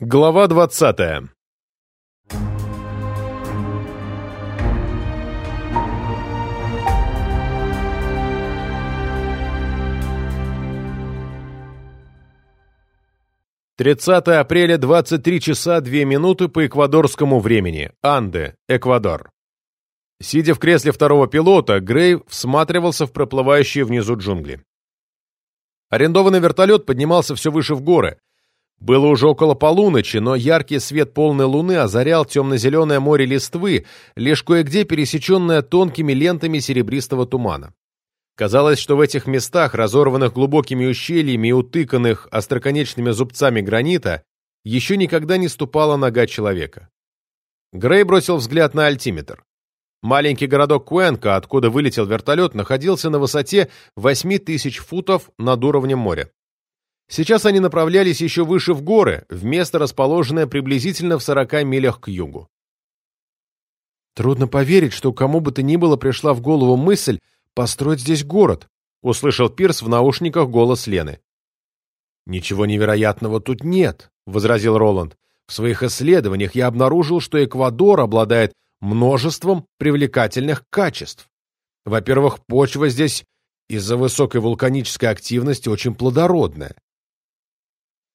Глава двадцатая. Тридцатое апреля, 23 часа 2 минуты по эквадорскому времени. Анде, Эквадор. Сидя в кресле второго пилота, Грей всматривался в проплывающие внизу джунгли. Арендованный вертолет поднимался все выше в горы. Было уже около полуночи, но яркий свет полной луны озарял темно-зеленое море листвы, лишь кое-где пересеченное тонкими лентами серебристого тумана. Казалось, что в этих местах, разорванных глубокими ущельями и утыканных остроконечными зубцами гранита, еще никогда не ступала нога человека. Грей бросил взгляд на альтиметр. Маленький городок Куэнка, откуда вылетел вертолет, находился на высоте 8 тысяч футов над уровнем моря. Сейчас они направлялись еще выше в горы, в место, расположенное приблизительно в 40 милях к югу. «Трудно поверить, что кому бы то ни было пришла в голову мысль построить здесь город», услышал Пирс в наушниках голос Лены. «Ничего невероятного тут нет», — возразил Роланд. «В своих исследованиях я обнаружил, что Эквадор обладает множеством привлекательных качеств. Во-первых, почва здесь из-за высокой вулканической активности очень плодородная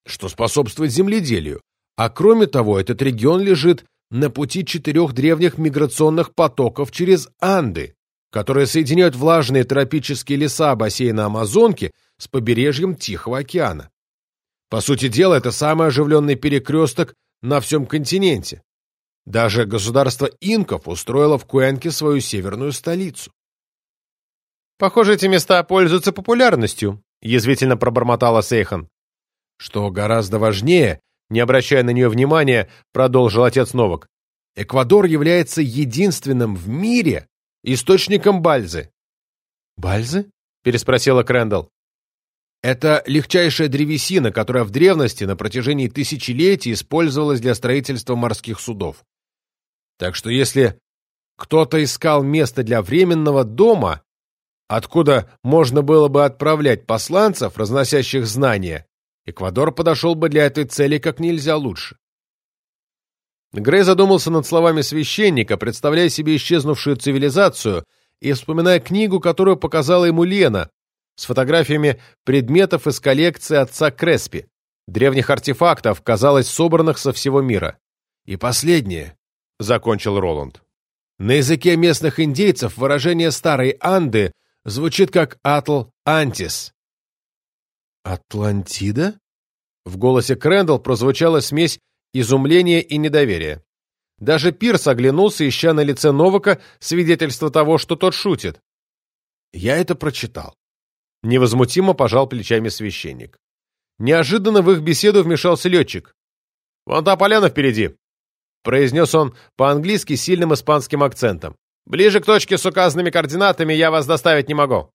что способствует земледелию. А кроме того, этот регион лежит на пути четырех древних миграционных потоков через Анды, которые соединяют влажные тропические леса бассейна Амазонки с побережьем Тихого океана. По сути дела, это самый оживленный перекресток на всем континенте. Даже государство инков устроило в Куэнке свою северную столицу. «Похоже, эти места пользуются популярностью», — язвительно пробормотала Сейхан. Что гораздо важнее, не обращая на нее внимания, продолжил отец Новак, Эквадор является единственным в мире источником бальзы. «Бальзы?» — переспросила Крэндалл. Это легчайшая древесина, которая в древности на протяжении тысячелетий использовалась для строительства морских судов. Так что если кто-то искал место для временного дома, откуда можно было бы отправлять посланцев, разносящих знания, Эквадор подошел бы для этой цели как нельзя лучше. Грей задумался над словами священника, представляя себе исчезнувшую цивилизацию и вспоминая книгу, которую показала ему Лена, с фотографиями предметов из коллекции отца Креспи, древних артефактов, казалось, собранных со всего мира. «И последнее», — закончил Роланд. «На языке местных индейцев выражение старой Анды звучит как «атл антис», «Атлантида?» В голосе Крэндалл прозвучала смесь изумления и недоверия. Даже Пирс оглянулся, ища на лице Новака свидетельство того, что тот шутит. «Я это прочитал». Невозмутимо пожал плечами священник. Неожиданно в их беседу вмешался летчик. «Вон та поляна впереди», — произнес он по-английски сильным испанским акцентом. «Ближе к точке с указанными координатами я вас доставить не могу».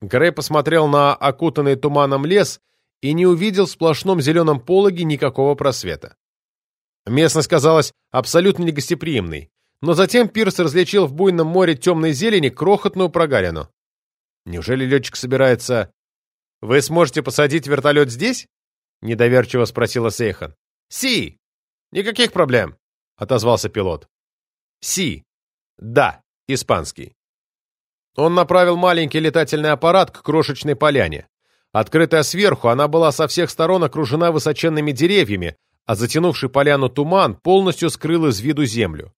Грей посмотрел на окутанный туманом лес и не увидел в сплошном зеленом пологе никакого просвета. Местность казалась абсолютно негостеприимной, но затем Пирс различил в буйном море темной зелени крохотную прогарину. Неужели летчик собирается... «Вы сможете посадить вертолет здесь?» — недоверчиво спросила Сейхан. «Си! Никаких проблем!» — отозвался пилот. «Си! Да, испанский». Он направил маленький летательный аппарат к крошечной поляне. Открытая сверху, она была со всех сторон окружена высоченными деревьями, а затянувший поляну туман полностью скрыл из виду землю.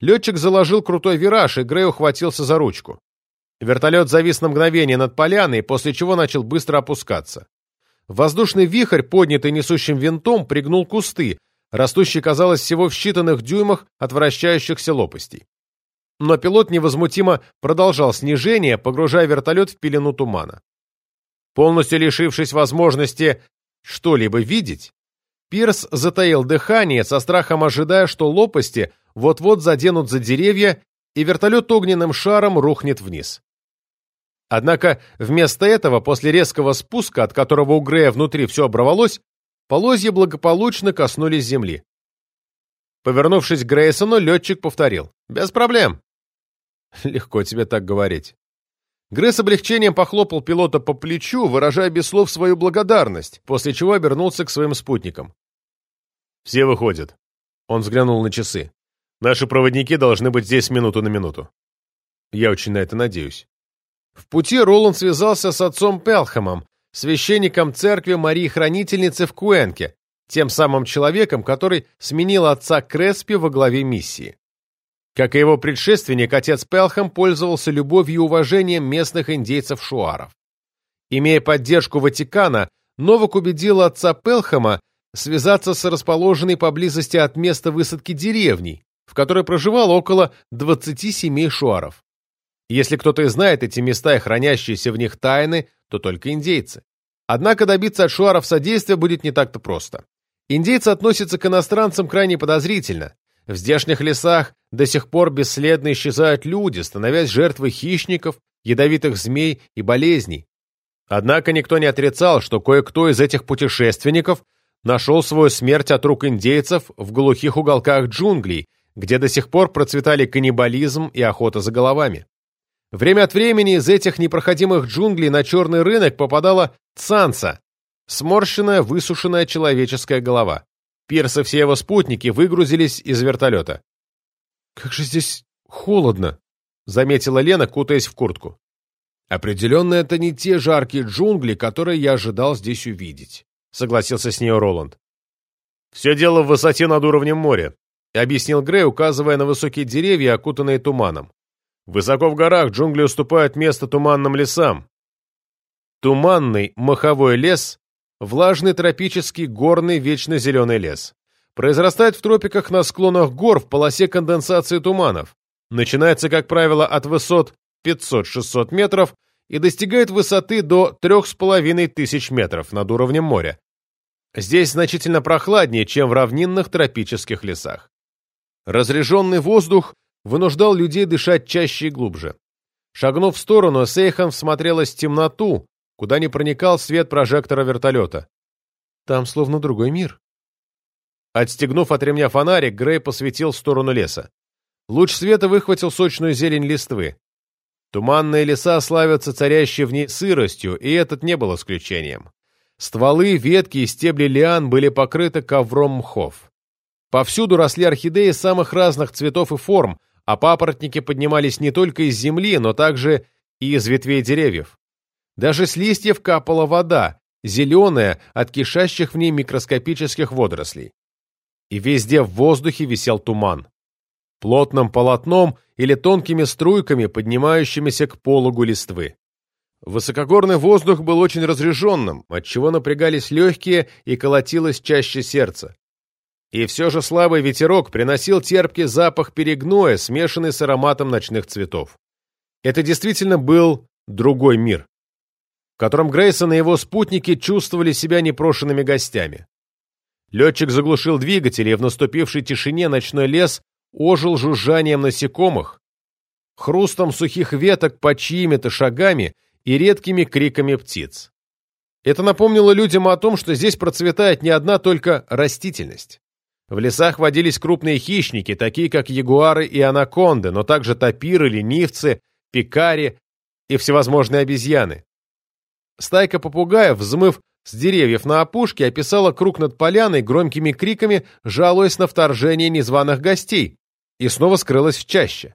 Летчик заложил крутой вираж, и Грей ухватился за ручку. Вертолет завис на мгновение над поляной, после чего начал быстро опускаться. Воздушный вихрь, поднятый несущим винтом, пригнул кусты, растущие, казалось, всего в считанных дюймах от вращающихся лопастей но пилот невозмутимо продолжал снижение, погружая вертолет в пелену тумана. Полностью лишившись возможности что-либо видеть, Пирс затаил дыхание, со страхом ожидая, что лопасти вот-вот заденут за деревья, и вертолет огненным шаром рухнет вниз. Однако вместо этого, после резкого спуска, от которого у Грея внутри все оборвалось, полозья благополучно коснулись земли. Повернувшись к Грейсону, летчик повторил. «Без проблем. Легко тебе так говорить. С облегчением похлопал пилота по плечу, выражая без слов свою благодарность, после чего обернулся к своим спутникам. Все выходят. Он взглянул на часы. Наши проводники должны быть здесь минуту на минуту. Я очень на это надеюсь. В пути Роланд связался с отцом Пелхамом, священником церкви Марии Хранительницы в Куэнке, тем самым человеком, который сменил отца Креспи во главе миссии. Как и его предшественник, отец Пелхам пользовался любовью и уважением местных индейцев-шуаров. Имея поддержку Ватикана, Новак убедил отца Пелхама связаться с расположенной поблизости от места высадки деревней, в которой проживало около 20 семей шуаров. Если кто-то и знает эти места и хранящиеся в них тайны, то только индейцы. Однако добиться от шуаров содействия будет не так-то просто. Индейцы относятся к иностранцам крайне подозрительно. В здешних лесах до сих пор бесследно исчезают люди, становясь жертвой хищников, ядовитых змей и болезней. Однако никто не отрицал, что кое-кто из этих путешественников нашел свою смерть от рук индейцев в глухих уголках джунглей, где до сих пор процветали каннибализм и охота за головами. Время от времени из этих непроходимых джунглей на черный рынок попадала цанца, сморщенная, высушенная человеческая голова. Пирс и все его спутники выгрузились из вертолета. «Как же здесь холодно!» — заметила Лена, кутаясь в куртку. «Определенно, это не те жаркие джунгли, которые я ожидал здесь увидеть», — согласился с ней Роланд. «Все дело в высоте над уровнем моря», — объяснил Грей, указывая на высокие деревья, окутанные туманом. Высоко в горах джунгли уступают место туманным лесам. Туманный маховой лес – влажный тропический горный вечно зеленый лес. Произрастает в тропиках на склонах гор в полосе конденсации туманов. Начинается, как правило, от высот 500-600 метров и достигает высоты до 3500 метров над уровнем моря. Здесь значительно прохладнее, чем в равнинных тропических лесах. Разреженный воздух вынуждал людей дышать чаще и глубже. Шагнув в сторону, Сейхан всмотрелась в темноту, куда не проникал свет прожектора вертолета. Там словно другой мир. Отстегнув от ремня фонарик, Грей посветил в сторону леса. Луч света выхватил сочную зелень листвы. Туманные леса славятся царящей в ней сыростью, и этот не был исключением. Стволы, ветки и стебли лиан были покрыты ковром мхов. Повсюду росли орхидеи самых разных цветов и форм, а папоротники поднимались не только из земли, но также и из ветвей деревьев. Даже с листьев капала вода, зеленая от кишащих в ней микроскопических водорослей. И везде в воздухе висел туман. Плотным полотном или тонкими струйками, поднимающимися к пологу листвы. Высокогорный воздух был очень разреженным, отчего напрягались легкие и колотилось чаще сердце. И все же слабый ветерок приносил терпкий запах перегноя, смешанный с ароматом ночных цветов. Это действительно был другой мир, в котором Грейсон и его спутники чувствовали себя непрошенными гостями. Летчик заглушил двигатели, и в наступившей тишине ночной лес ожил жужжанием насекомых, хрустом сухих веток под чьими-то шагами и редкими криками птиц. Это напомнило людям о том, что здесь процветает не одна только растительность. В лесах водились крупные хищники, такие как ягуары и анаконды, но также тапиры, ленивцы, пикари и всевозможные обезьяны. Стайка попугаев, взмыв с деревьев на опушке, описала круг над поляной громкими криками, жалуясь на вторжение незваных гостей, и снова скрылась в чаще.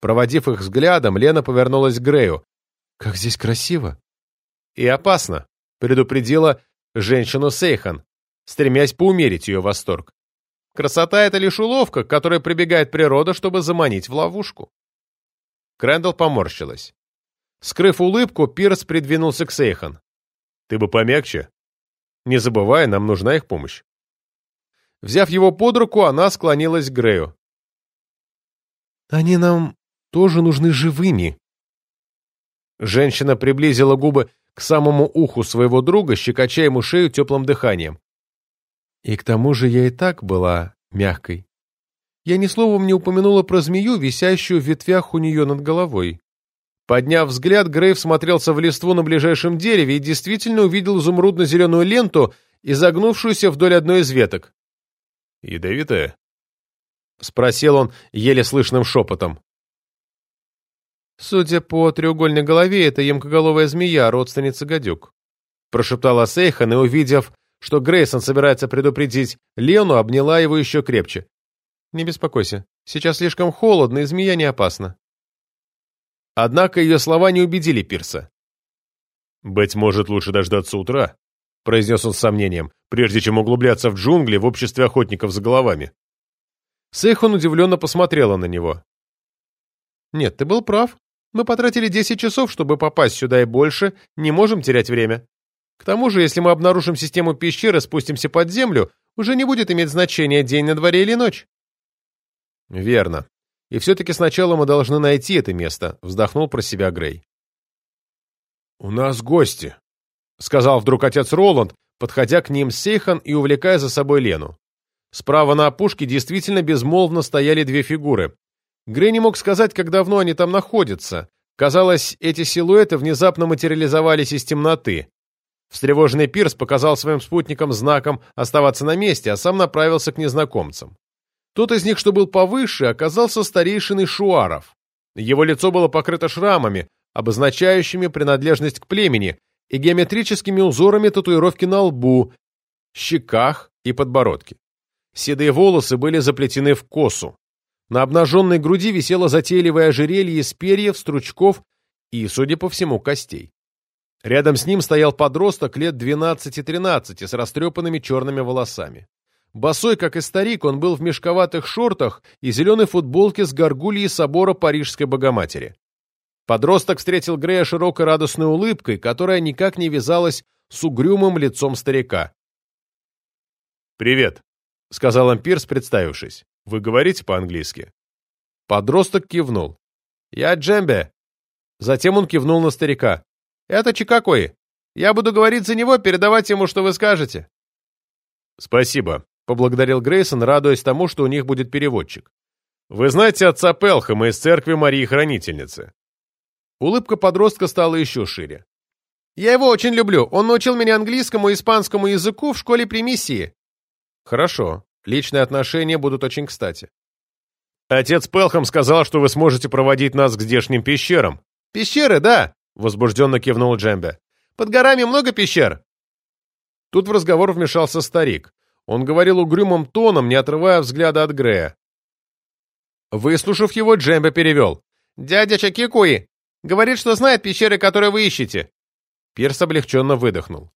Проводив их взглядом, Лена повернулась к Грею. «Как здесь красиво!» «И опасно», — предупредила женщину Сейхан, стремясь поумерить ее восторг. Красота — это лишь уловка, к которой прибегает природа, чтобы заманить в ловушку. Крэндалл поморщилась. Скрыв улыбку, Пирс придвинулся к Сейхан. «Ты бы помягче. Не забывай, нам нужна их помощь». Взяв его под руку, она склонилась к Грею. «Они нам тоже нужны живыми». Женщина приблизила губы к самому уху своего друга, щекоча ему шею теплым дыханием. И к тому же я и так была мягкой. Я ни словом не упомянула про змею, висящую в ветвях у нее над головой. Подняв взгляд, Грейв смотрелся в листву на ближайшем дереве и действительно увидел изумрудно-зеленую ленту, изогнувшуюся вдоль одной из веток. «Ядовитая?» — спросил он еле слышным шепотом. «Судя по треугольной голове, это емкоголовая змея, родственница гадюк», — прошептала Сейхан и, увидев что Грейсон собирается предупредить Лену, обняла его еще крепче. «Не беспокойся, сейчас слишком холодно, и змея не опасна». Однако ее слова не убедили Пирса. «Быть может, лучше дождаться утра», — произнес он с сомнением, прежде чем углубляться в джунгли в обществе охотников за головами. Сейхон удивленно посмотрела на него. «Нет, ты был прав. Мы потратили 10 часов, чтобы попасть сюда и больше, не можем терять время. К тому же, если мы обнаружим систему пещеры, спустимся под землю, уже не будет иметь значения, день на дворе или ночь». «Верно. И все-таки сначала мы должны найти это место», — вздохнул про себя Грей. «У нас гости», — сказал вдруг отец Роланд, подходя к ним с Сейхан и увлекая за собой Лену. Справа на опушке действительно безмолвно стояли две фигуры. Грей не мог сказать, как давно они там находятся. Казалось, эти силуэты внезапно материализовались из темноты. Встревоженный Пирс показал своим спутникам знаком оставаться на месте, а сам направился к незнакомцам. Тот из них, что был повыше, оказался старейшиной Шуаров. Его лицо было покрыто шрамами, обозначающими принадлежность к племени, и геометрическими узорами татуировки на лбу, щеках и подбородке. Седые волосы были заплетены в косу. На обнаженной груди висело затейливое ожерелье из перьев, стручков и, судя по всему, костей. Рядом с ним стоял подросток лет 12-13 с растрепанными черными волосами. Босой, как и старик, он был в мешковатых шортах и зеленой футболке с горгульей собора Парижской Богоматери. Подросток встретил Грея широкой радостной улыбкой, которая никак не вязалась с угрюмым лицом старика. «Привет», — сказал Ампирс, представившись. «Вы говорите по-английски?» Подросток кивнул. «Я Джембе». Затем он кивнул на старика. «Это Чикакои. Я буду говорить за него, передавать ему, что вы скажете». «Спасибо», — поблагодарил Грейсон, радуясь тому, что у них будет переводчик. «Вы знаете отца Пелхама из церкви Марии Хранительницы?» Улыбка подростка стала еще шире. «Я его очень люблю. Он научил меня английскому и испанскому языку в школе при миссии». «Хорошо. Личные отношения будут очень кстати». «Отец Пелхам сказал, что вы сможете проводить нас к здешним пещерам». «Пещеры, да», — возбужденно кивнул Джембе. «Под горами много пещер». Тут в разговор вмешался старик. Он говорил угрюмым тоном, не отрывая взгляда от Грея. Выслушав его, Джембе перевел. «Дядя Чакикуи, Говорит, что знает пещеры, которые вы ищете». Пирс облегченно выдохнул.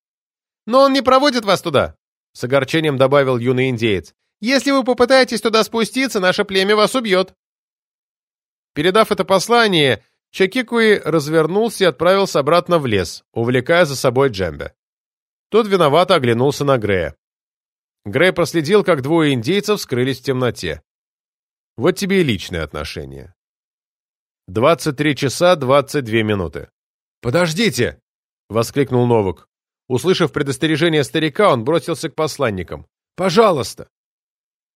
«Но он не проводит вас туда», — с огорчением добавил юный индеец. «Если вы попытаетесь туда спуститься, наше племя вас убьет». Передав это послание, Чакикуи развернулся и отправился обратно в лес, увлекая за собой Джембе. Тот виновато оглянулся на Грея. Грей проследил, как двое индейцев скрылись в темноте. Вот тебе и личные отношения. 23 часа 22 минуты. «Подождите!» — воскликнул Новак. Услышав предостережение старика, он бросился к посланникам. «Пожалуйста!»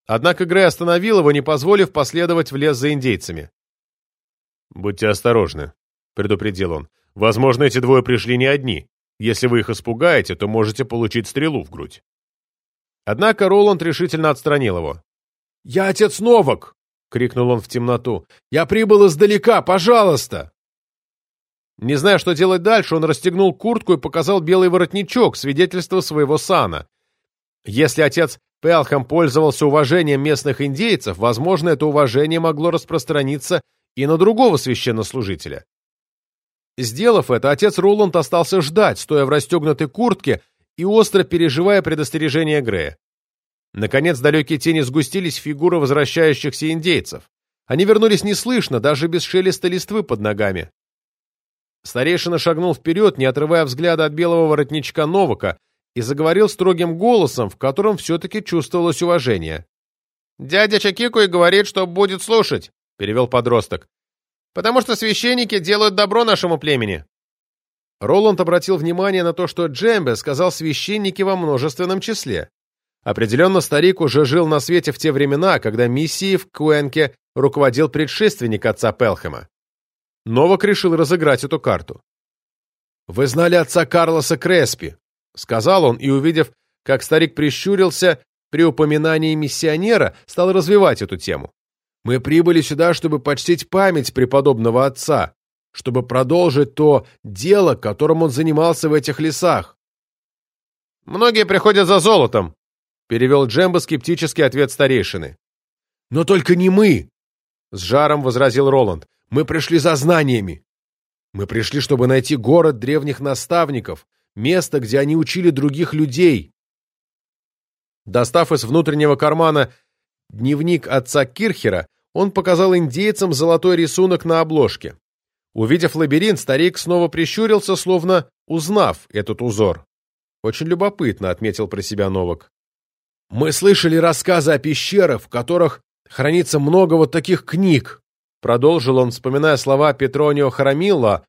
Однако Грей остановил его, не позволив последовать в лес за индейцами. «Будьте осторожны», — предупредил он. «Возможно, эти двое пришли не одни. Если вы их испугаете, то можете получить стрелу в грудь». Однако Роланд решительно отстранил его. «Я отец Новак!» — крикнул он в темноту. «Я прибыл издалека! Пожалуйста!» Не зная, что делать дальше, он расстегнул куртку и показал белый воротничок, свидетельство своего сана. Если отец Пелхам пользовался уважением местных индейцев, возможно, это уважение могло распространиться и на другого священнослужителя. Сделав это, отец Роланд остался ждать, стоя в расстегнутой куртке и остро переживая предостережение Грея. Наконец далекие тени сгустились в фигуры возвращающихся индейцев. Они вернулись неслышно, даже без шелеста листвы под ногами. Старейшина шагнул вперед, не отрывая взгляда от белого воротничка Новака, и заговорил строгим голосом, в котором все-таки чувствовалось уважение. «Дядя Чакикуй говорит, что будет слушать», — перевел подросток. «Потому что священники делают добро нашему племени». Роланд обратил внимание на то, что Джембе сказал священники во множественном числе. Определенно, старик уже жил на свете в те времена, когда миссией в Куэнке руководил предшественник отца Пелхэма. Новак решил разыграть эту карту. «Вы знали отца Карлоса Креспи», — сказал он, и, увидев, как старик прищурился при упоминании миссионера, стал развивать эту тему. «Мы прибыли сюда, чтобы почтить память преподобного отца, чтобы продолжить то дело, которым он занимался в этих лесах. «Многие приходят за золотом», — перевел Джембо скептический ответ старейшины. «Но только не мы!» — с жаром возразил Роланд. «Мы пришли за знаниями. Мы пришли, чтобы найти город древних наставников, место, где они учили других людей». Достав из внутреннего кармана дневник отца Кирхера, он показал индейцам золотой рисунок на обложке. Увидев лабиринт, старик снова прищурился, словно узнав этот узор. Очень любопытно, отметил про себя Новак. Мы слышали рассказы о пещерах, в которых хранится много вот таких книг, продолжил он, вспоминая слова Петронио Харамилла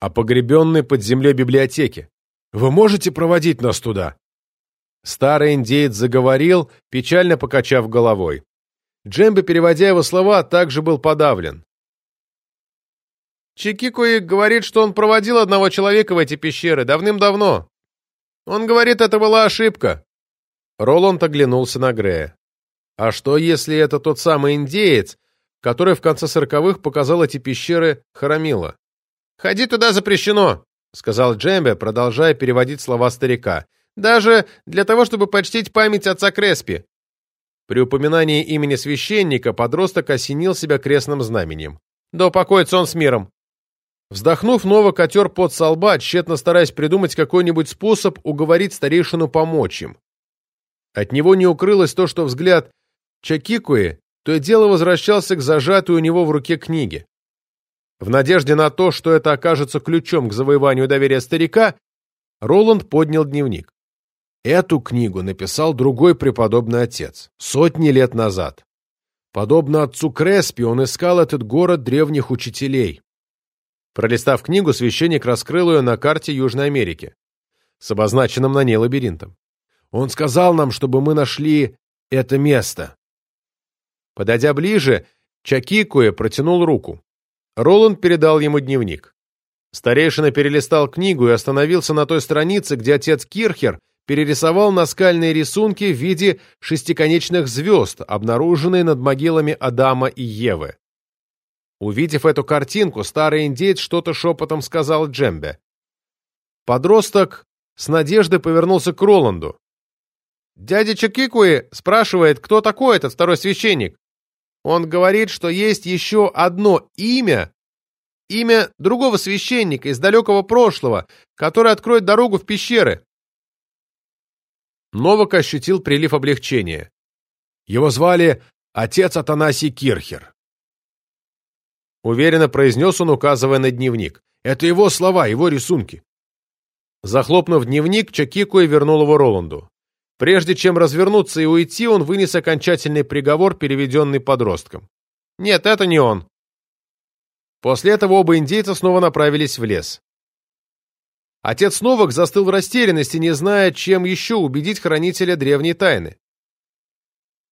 о погребенной под землей библиотеке. Вы можете проводить нас туда? Старый индеец заговорил, печально покачав головой. Джембе, переводя его слова, также был подавлен. Чикикуи говорит, что он проводил одного человека в эти пещеры давным-давно. Он говорит, это была ошибка. Роланд оглянулся на Грея. А что, если это тот самый индеец, который в конце сороковых показал эти пещеры Харамила? «Ходи туда запрещено», — сказал Джембе, продолжая переводить слова старика. «Даже для того, чтобы почтить память отца Креспи». При упоминании имени священника подросток осенил себя крестным знаменем. «Да упокоится он с миром». Вздохнув, Новак отер под со тщетно стараясь придумать какой-нибудь способ уговорить старейшину помочь им. От него не укрылось то, что взгляд Чакикуи то и дело возвращался к зажатой у него в руке книге. В надежде на то, что это окажется ключом к завоеванию доверия старика, Роланд поднял дневник. Эту книгу написал другой преподобный отец, сотни лет назад. Подобно отцу Креспи, он искал этот город древних учителей. Пролистав книгу, священник раскрыл ее на карте Южной Америки, с обозначенным на ней лабиринтом. Он сказал нам, чтобы мы нашли это место. Подойдя ближе, Чакикуэ протянул руку. Роланд передал ему дневник. Старейшина перелистал книгу и остановился на той странице, где отец Кирхер перерисовал наскальные рисунки в виде шестиконечных звезд, обнаруженные над могилами Адама и Евы. Увидев эту картинку, старый индейец что-то шепотом сказал Джембе. Подросток с надеждой повернулся к Роланду. «Дядя Чакикуи спрашивает, кто такой этот второй священник. Он говорит, что есть еще одно имя, имя другого священника из далекого прошлого, который откроет дорогу в пещеры». Новак ощутил прилив облегчения. Его звали отец Атанасий Кирхер. Уверенно произнес он, указывая на дневник. Это его слова, его рисунки. Захлопнув дневник, Чакикуэ вернул его Роланду. Прежде чем развернуться и уйти, он вынес окончательный приговор, переведенный подростком. «Нет, это не он». После этого оба индейца снова направились в лес. Отец Новак застыл в растерянности, не зная, чем еще убедить хранителя древней тайны.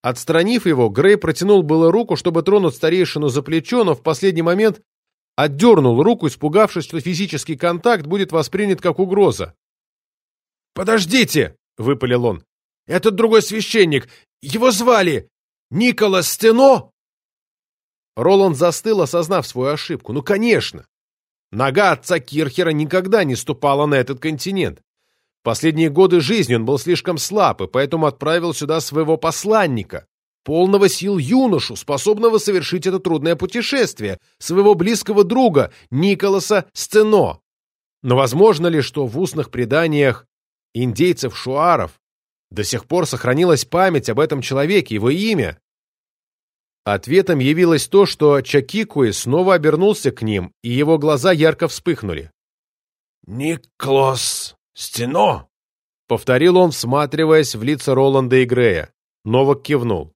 Отстранив его, Грей протянул было руку, чтобы тронуть старейшину за плечо, но в последний момент отдернул руку, испугавшись, что физический контакт будет воспринят как угроза. «Подождите!» — выпалил он. «Этот другой священник! Его звали Николас Стено!» Роланд застыл, осознав свою ошибку. «Ну, конечно! Нога отца Кирхера никогда не ступала на этот континент. Последние годы жизни он был слишком слаб, и поэтому отправил сюда своего посланника, полного сил юношу, способного совершить это трудное путешествие, своего близкого друга Николаса Сцено. Но возможно ли, что в устных преданиях индейцев-шуаров до сих пор сохранилась память об этом человеке, его имя? Ответом явилось то, что Чакикуи снова обернулся к ним, и его глаза ярко вспыхнули. «Никлос «Стено!» — повторил он, всматриваясь в лица Роланда и Грея. Новак кивнул.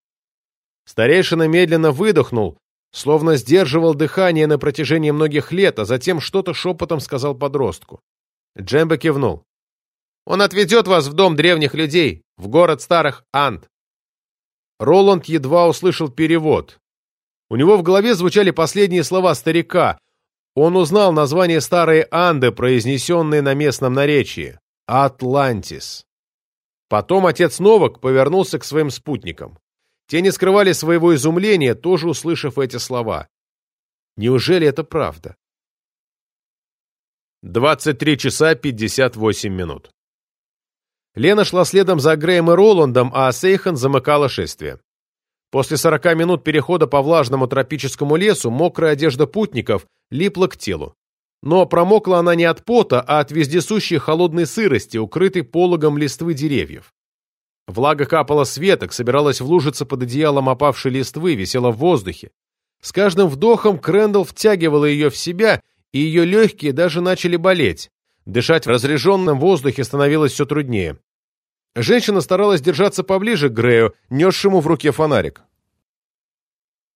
Старейшина медленно выдохнул, словно сдерживал дыхание на протяжении многих лет, а затем что-то шепотом сказал подростку. Джембо кивнул. «Он отведет вас в дом древних людей, в город старых Анд». Роланд едва услышал перевод. У него в голове звучали последние слова старика, он узнал название старой Анды, произнесенной на местном наречии – Атлантис. Потом отец Новак повернулся к своим спутникам. Те не скрывали своего изумления, тоже услышав эти слова. Неужели это правда? 23 часа 58 минут. Лена шла следом за Греем и Роландом, а Сейхан замыкала шествие. После сорока минут перехода по влажному тропическому лесу мокрая одежда путников липла к телу. Но промокла она не от пота, а от вездесущей холодной сырости, укрытой пологом листвы деревьев. Влага капала с веток, собиралась в лужице под одеялом опавшей листвы, висела в воздухе. С каждым вдохом Крэндалл втягивала ее в себя, и ее легкие даже начали болеть. Дышать в разреженном воздухе становилось все труднее. Женщина старалась держаться поближе к Грею, несшему в руке фонарик.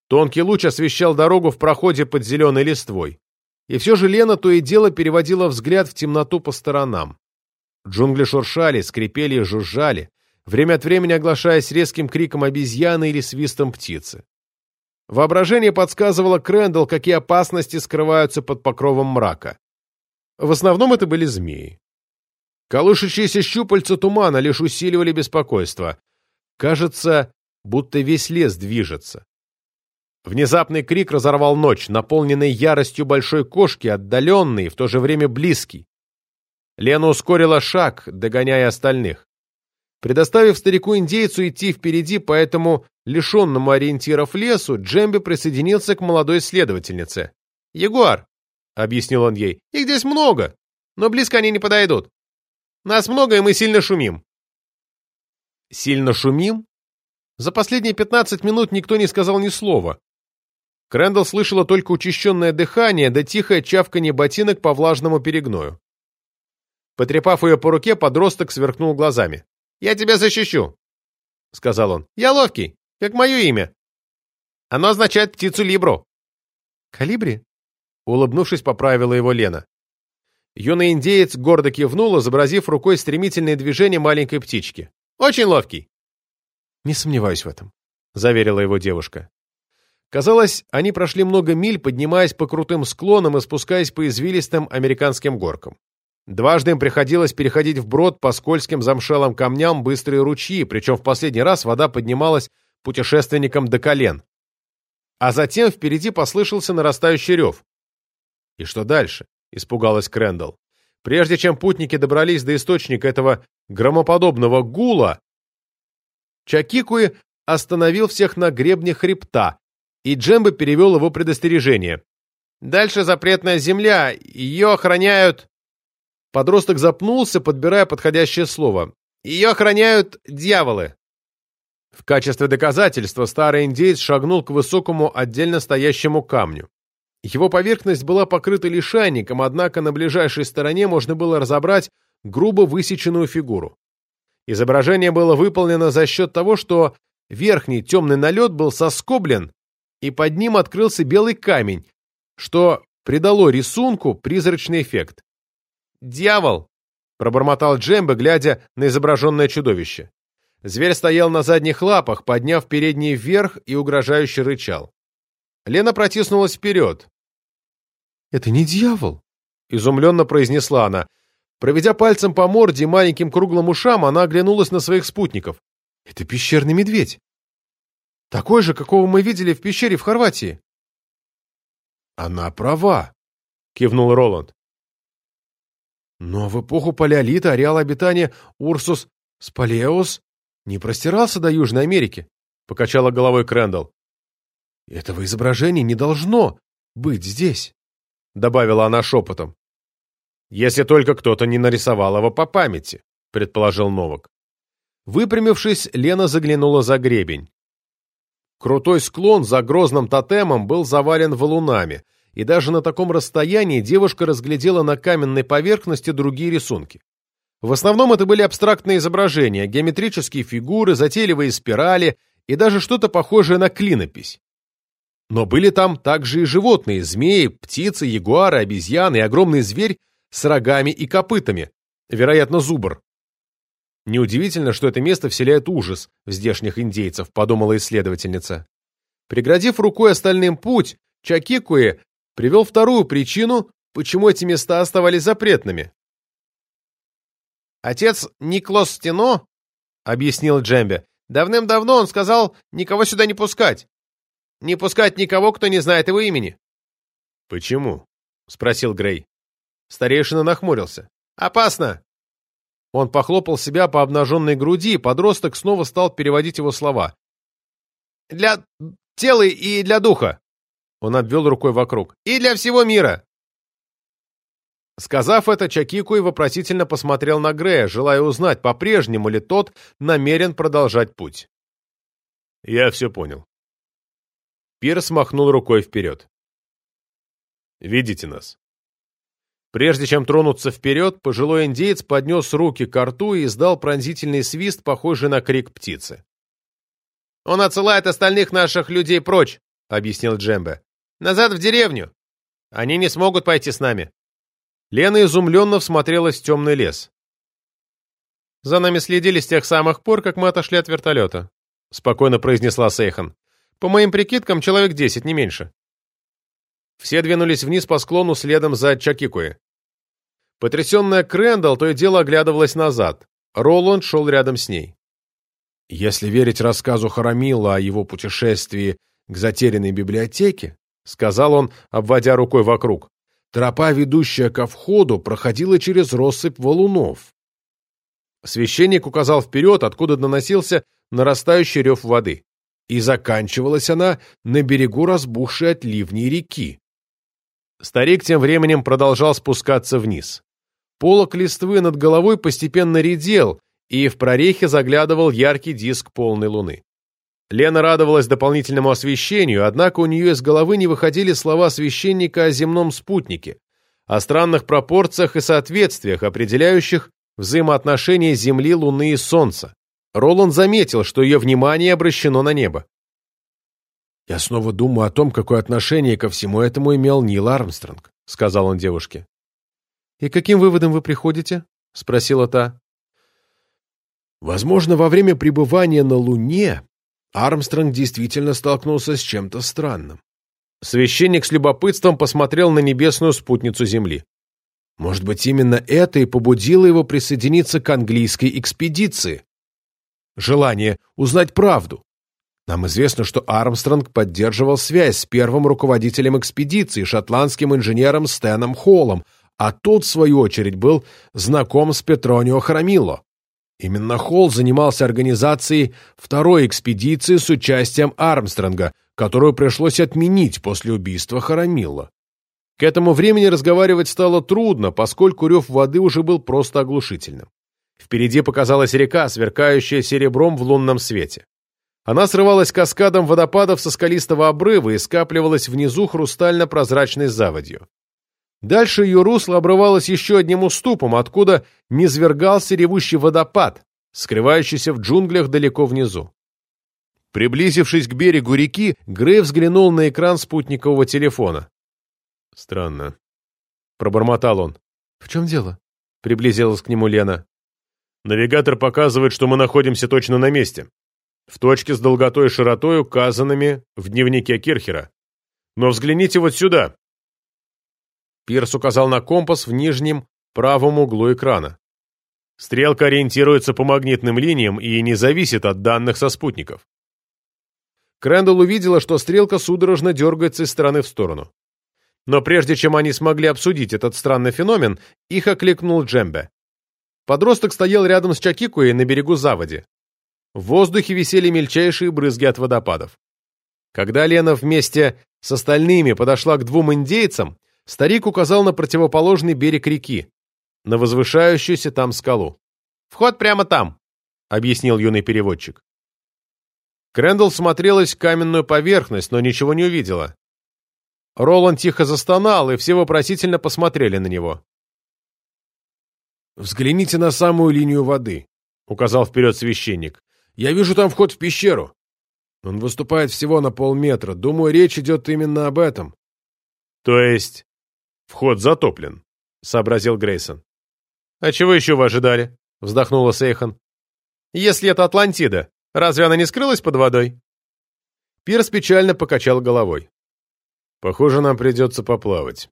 Тонкий луч освещал дорогу в проходе под зеленой листвой. И все же Лена то и дело переводила взгляд в темноту по сторонам. Джунгли шуршали, скрипели и жужжали, время от времени оглашаясь резким криком обезьяны или свистом птицы. Воображение подсказывало Крэндалл, какие опасности скрываются под покровом мрака. В основном это были змеи. Колышущиеся щупальца тумана лишь усиливали беспокойство. Кажется, будто весь лес движется. Внезапный крик разорвал ночь, наполненный яростью большой кошки, отдаленный, в то же время близкий. Лена ускорила шаг, догоняя остальных. Предоставив старику-индейцу идти впереди по этому лишенному ориентиров лесу, Джемби присоединился к молодой следовательнице. «Ягуар», — объяснил он ей, — «их здесь много, но близко они не подойдут. Нас много, и мы сильно шумим». «Сильно шумим?» За последние пятнадцать минут никто не сказал ни слова. Крэндалл слышала только учащенное дыхание да тихое чавканье ботинок по влажному перегною. Потрепав ее по руке, подросток сверкнул глазами. «Я тебя защищу», — сказал он. «Я ловкий, как мое имя. Оно означает птицу Либру». «Калибри?» — улыбнувшись, поправила его Лена. Юный индеец гордо кивнул, изобразив рукой стремительные движения маленькой птички. «Очень ловкий». «Не сомневаюсь в этом», — заверила его девушка. Казалось, они прошли много миль, поднимаясь по крутым склонам и спускаясь по извилистым американским горкам. Дважды им приходилось переходить вброд по скользким замшелым камням быстрые ручьи, причем в последний раз вода поднималась путешественникам до колен. А затем впереди послышался нарастающий рев. «И что дальше?» — испугалась Крэндалл. Прежде чем путники добрались до источника этого громоподобного гула, Чакикуи остановил всех на гребне хребта, и Джембо перевел его предостережение. «Дальше запретная земля, ее охраняют...» Подросток запнулся, подбирая подходящее слово. «Ее охраняют дьяволы». В качестве доказательства старый индейец шагнул к высокому отдельно стоящему камню. Его поверхность была покрыта лишайником, однако на ближайшей стороне можно было разобрать грубо высеченную фигуру. Изображение было выполнено за счет того, что верхний темный налет был соскоблен и под ним открылся белый камень, что придало рисунку призрачный эффект. «Дьявол!» — пробормотал Джембо, глядя на изображенное чудовище. Зверь стоял на задних лапах, подняв передние вверх и угрожающе рычал. Лена протиснулась вперед. «Это не дьявол!» — изумленно произнесла она. Проведя пальцем по морде и маленьким круглым ушам, она оглянулась на своих спутников. «Это пещерный медведь!» Такой же, какого мы видели в пещере в Хорватии. Она права, кивнул Роланд. Но в эпоху палеолита ареал обитания Урсус Спалеус не простирался до Южной Америки, покачала головой Крэндалл. Этого изображения не должно быть здесь, добавила она шепотом. Если только кто-то не нарисовал его по памяти, предположил Новак. Выпрямившись, Лена заглянула за гребень. Крутой склон за грозным тотемом был завален валунами, и даже на таком расстоянии девушка разглядела на каменной поверхности другие рисунки. В основном это были абстрактные изображения, геометрические фигуры, затейливые спирали и даже что-то похожее на клинопись. Но были там также и животные, змеи, птицы, ягуары, обезьяны и огромный зверь с рогами и копытами, вероятно, зубр. Неудивительно, что это место вселяет ужас в здешних индейцев, подумала исследовательница. Преградив рукой остальным путь, Чакикуэ привел вторую причину, почему эти места оставались запретными. «Отец Никлос Стено, — объяснил Джембе, — давным-давно он сказал никого сюда не пускать. Не пускать никого, кто не знает его имени». «Почему?» — спросил Грей. Старейшина нахмурился. «Опасно. Он похлопал себя по обнаженной груди, подросток снова стал переводить его слова. «Для тела и для духа!» Он обвел рукой вокруг. «И для всего мира!» Сказав это, Чакикуй вопросительно посмотрел на Грея, желая узнать, по-прежнему ли тот намерен продолжать путь. «Я все понял». Пирс махнул рукой вперед. «Видите нас?» Прежде чем тронуться вперед, пожилой индеец поднес руки к рту и издал пронзительный свист, похожий на крик птицы. «Он отсылает остальных наших людей прочь», — объяснил Джембе. «Назад в деревню. Они не смогут пойти с нами». Лена изумленно всмотрелась в темный лес. «За нами следили с тех самых пор, как мы отошли от вертолета», — спокойно произнесла Сейхан. «По моим прикидкам, человек десять, не меньше». Все двинулись вниз по склону следом за Чакикуи. Потрясенная Крэндалл то и дело оглядывалась назад. Роланд шел рядом с ней. «Если верить рассказу Харамила о его путешествии к затерянной библиотеке», — сказал он, обводя рукой вокруг, Тропа, ведущая ко входу, проходила через россыпь валунов. Священник указал вперед, откуда доносился нарастающий рев воды. И заканчивалась она на берегу разбухшей от ливней реки. Старик тем временем продолжал спускаться вниз. Полок листвы над головой постепенно редел, и в прорехе заглядывал яркий диск полной луны. Лена радовалась дополнительному освещению, однако у нее из головы не выходили слова священника о земном спутнике, о странных пропорциях и соответствиях, определяющих взаимоотношения Земли, Луны и Солнца. Роланд заметил, что ее внимание обращено на небо. «Я снова думаю о том, какое отношение ко всему этому имел Нил Армстронг», — сказал он девушке. «И каким выводом вы приходите?» — спросила та. «Возможно, во время пребывания на Луне Армстронг действительно столкнулся с чем-то странным. Священник с любопытством посмотрел на небесную спутницу Земли. Может быть, именно это и побудило его присоединиться к английской экспедиции. Желание узнать правду. Нам известно, что Армстронг поддерживал связь с первым руководителем экспедиции, шотландским инженером Стэном Холлом, а тот, в свою очередь, был знаком с Петронио Храмило. Именно Холл занимался организацией второй экспедиции с участием Армстронга, которую пришлось отменить после убийства Харамилла. К этому времени разговаривать стало трудно, поскольку рев воды уже был просто оглушительным. Впереди показалась река, сверкающая серебром в лунном свете. Она срывалась каскадом водопадов со скалистого обрыва и скапливалась внизу хрустально-прозрачной заводью. Дальше ее русло обрывалось еще одним уступом, откуда низвергался ревущий водопад, скрывающийся в джунглях далеко внизу. Приблизившись к берегу реки, Грей взглянул на экран спутникового телефона. «Странно», — пробормотал он. «В чем дело?» — приблизилась к нему Лена. «Навигатор показывает, что мы находимся точно на месте. В точке с долготой и широтой, указанными в дневнике Кирхера. Но взгляните вот сюда». Пирс указал на компас в нижнем правом углу экрана. Стрелка ориентируется по магнитным линиям и не зависит от данных со спутников. Крэндалл увидела, что стрелка судорожно дергается из стороны в сторону. Но прежде чем они смогли обсудить этот странный феномен, их окликнул Джембе. Подросток стоял рядом с Чакикуей на берегу заводи. В воздухе висели мельчайшие брызги от водопадов. Когда Лена вместе с остальными подошла к двум индейцам, Старик указал на противоположный берег реки, на возвышающуюся там скалу. «Вход прямо там», — объяснил юный переводчик. Крэндалл смотрелась в каменную поверхность, но ничего не увидела. Роланд тихо застонал, и все вопросительно посмотрели на него. «Взгляните на самую линию воды», — указал вперед священник. «Я вижу там вход в пещеру. Он выступает всего на полметра. Думаю, речь идет именно об этом». «То есть «Вход затоплен», — сообразил Грейсон. «А чего еще вы ожидали?» — вздохнула Сейхан. «Если это Атлантида, разве она не скрылась под водой?» Пирс печально покачал головой. «Похоже, нам придется поплавать».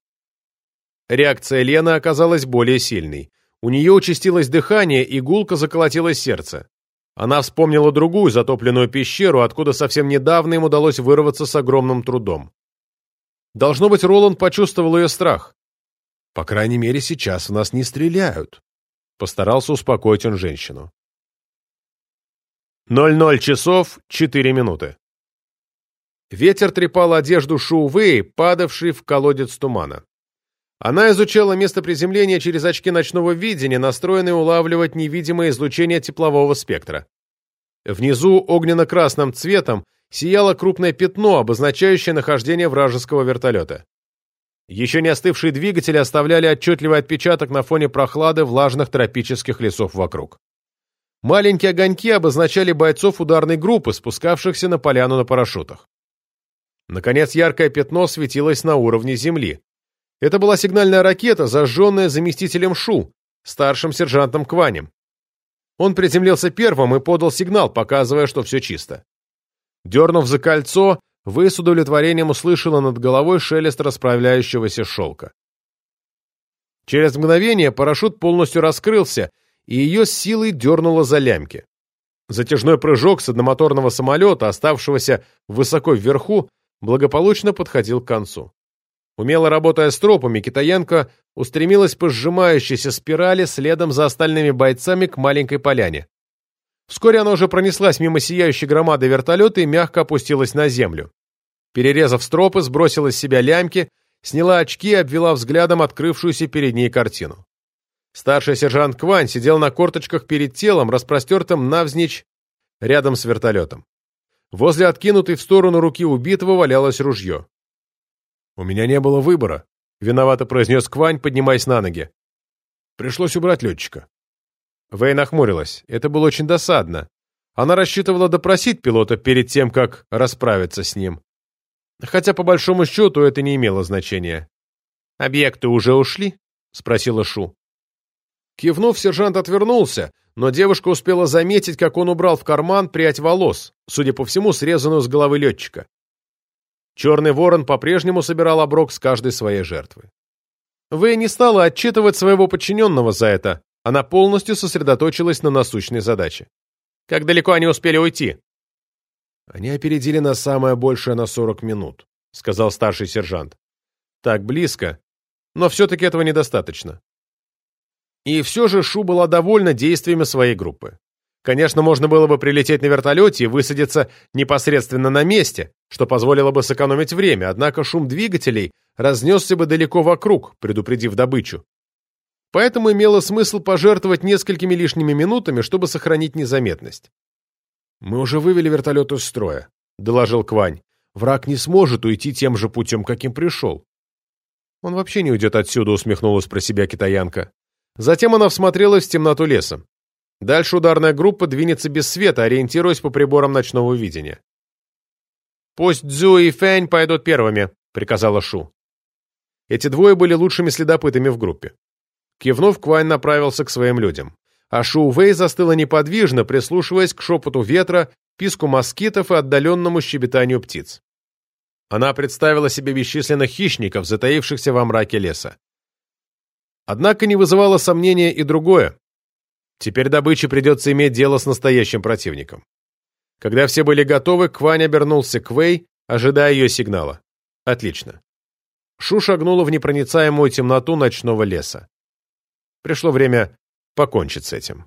Реакция Лены оказалась более сильной. У нее участилось дыхание, и гулко заколотилось сердце. Она вспомнила другую затопленную пещеру, откуда совсем недавно им удалось вырваться с огромным трудом. Должно быть, Роланд почувствовал ее страх. «По крайней мере, сейчас в нас не стреляют», Постарался успокоить он женщину. 00 часов 4 минуты. Ветер трепал одежду Шу Вэй, падавшей в колодец тумана. Она изучала место приземления через очки ночного видения, настроенные улавливать невидимое излучение теплового спектра. Внизу огненно-красным цветом сияло крупное пятно, обозначающее нахождение вражеского вертолета. Еще не остывшие двигатели оставляли отчетливый отпечаток на фоне прохлады влажных тропических лесов вокруг. Маленькие огоньки обозначали бойцов ударной группы, спускавшихся на поляну на парашютах. Наконец, яркое пятно светилось на уровне земли. Это была сигнальная ракета, зажженная заместителем Шу, старшим сержантом Кванем. Он приземлился первым и подал сигнал, показывая, что все чисто. Дернув за кольцо, вы с удовлетворением услышала над головой шелест расправляющегося шелка. Через мгновение парашют полностью раскрылся, и ее силой дернуло за лямки. Затяжной прыжок с одномоторного самолета, оставшегося высоко вверху, благополучно подходил к концу. Умело работая с тропами, китаянка устремилась по сжимающейся спирали следом за остальными бойцами к маленькой поляне. Вскоре она уже пронеслась мимо сияющей громады вертолета и мягко опустилась на землю. Перерезав стропы, сбросила с себя лямки, сняла очки и обвела взглядом открывшуюся перед ней картину. Старший сержант Квань сидел на корточках перед телом, распростертым навзничь рядом с вертолетом. Возле откинутой в сторону руки убитого валялось ружье. «У меня не было выбора», — виновато произнес Квань, поднимаясь на ноги. «Пришлось убрать летчика». Вэй нахмурилась. Это было очень досадно. Она рассчитывала допросить пилота перед тем, как расправиться с ним. Хотя, по большому счету, это не имело значения. «Объекты уже ушли?» — спросила Шу. Кивнув, сержант отвернулся, но девушка успела заметить, как он убрал в карман прядь волос, судя по всему, срезанную с головы летчика. Черный ворон по-прежнему собирал оброк с каждой своей жертвы. Вэй не стала отчитывать своего подчиненного за это, она полностью сосредоточилась на насущной задаче. Как далеко они успели уйти? Они опередили нас самое большее на 40 минут, сказал старший сержант. Так близко, но все-таки этого недостаточно. И все же Шу была довольна действиями своей группы. Конечно, можно было бы прилететь на вертолете и высадиться непосредственно на месте, что позволило бы сэкономить время, однако шум двигателей разнесся бы далеко вокруг, предупредив добычу. Поэтому имело смысл пожертвовать несколькими лишними минутами, чтобы сохранить незаметность. «Мы уже вывели вертолет из строя», — доложил Квань. «Враг не сможет уйти тем же путем, каким пришел». «Он вообще не уйдет отсюда», — усмехнулась про себя китаянка. Затем она всмотрелась в темноту леса. Дальше ударная группа двинется без света, ориентируясь по приборам ночного видения. «Пусть Цзю и Фэнь пойдут первыми», — приказала Шу. Эти двое были лучшими следопытами в группе. Кивнув, Квайн направился к своим людям. А Шу Вэй застыла неподвижно, прислушиваясь к шепоту ветра, писку москитов и отдаленному щебетанию птиц. Она представила себе бесчисленных хищников, затаившихся во мраке леса. Однако не вызывало сомнения и другое. Теперь добыче придется иметь дело с настоящим противником. Когда все были готовы, Квань обернулся к Вэй, ожидая ее сигнала. Отлично. Шу шагнула в непроницаемую темноту ночного леса. Пришло время покончить с этим.